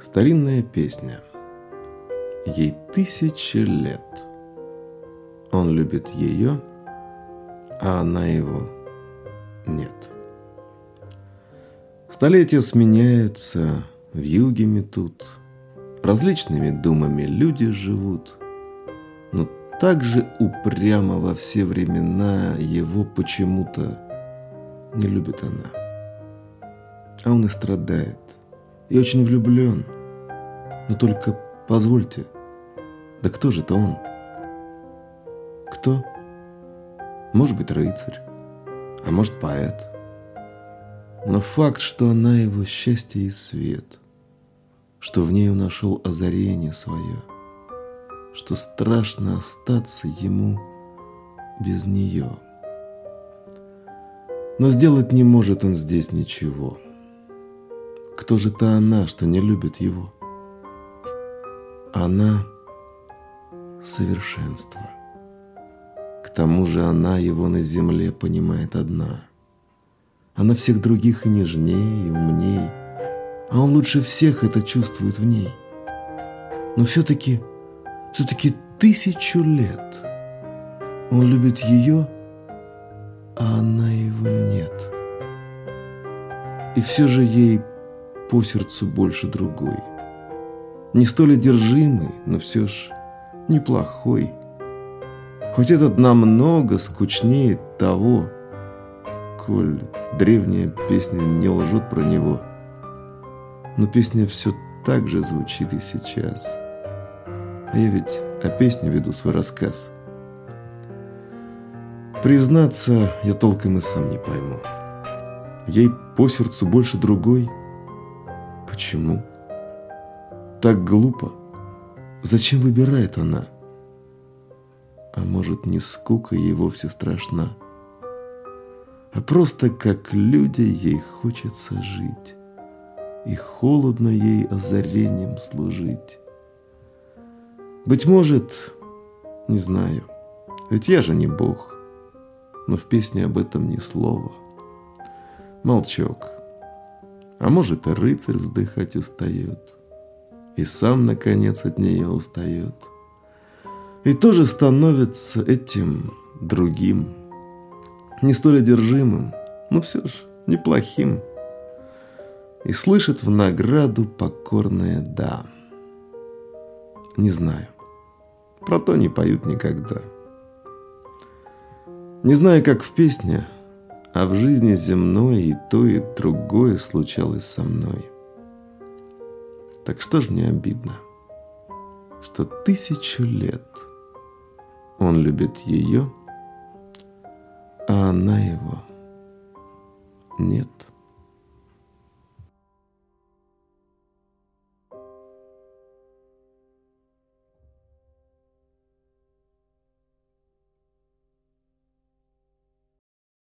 Старинная песня. Ей тысячи лет. Он любит ее, а она его нет. Столетия сменяются, в юге метут, Различными думами люди живут, Но так же упрямо во все времена Его почему-то не любит она. А он и страдает, и очень влюблен. Но только позвольте, да кто же это он? Кто? Может быть, рыцарь, а может, поэт. Но факт, что она его счастье и свет, что в ней он нашел озарение свое, что страшно остаться ему без нее. Но сделать не может он здесь ничего. Кто же та она, что не любит его? Она – совершенство. К тому же она его на земле понимает одна. Она всех других и нежнее, и умней, а он лучше всех это чувствует в ней. Но все-таки, все-таки тысячу лет он любит ее, а она его нет. И все же ей по сердцу больше другой. Не столь одержимый, но все ж неплохой. Хоть этот намного скучнее того, коль древняя песня не лжет про него. Но песня все так же звучит и сейчас. А я ведь о песне веду свой рассказ. Признаться, я толком и сам не пойму. Ей по сердцу больше другой. Почему? Так глупо. Зачем выбирает она? А может, не скука ей вовсе страшна? а просто как люди ей хочется жить, и холодно ей озарением служить. Быть может, не знаю, ведь я же не Бог, но в песне об этом ни слова. Молчок. А может, и рыцарь вздыхать устает, и сам, наконец, от нее устает, и тоже становится этим другим – не столь одержимым, но все же неплохим. И слышит в награду покорное «да». Не знаю. Про то не поют никогда. Не знаю, как в песне, а в жизни земной и то, и другое случалось со мной. Так что ж мне обидно, что тысячу лет он любит ее –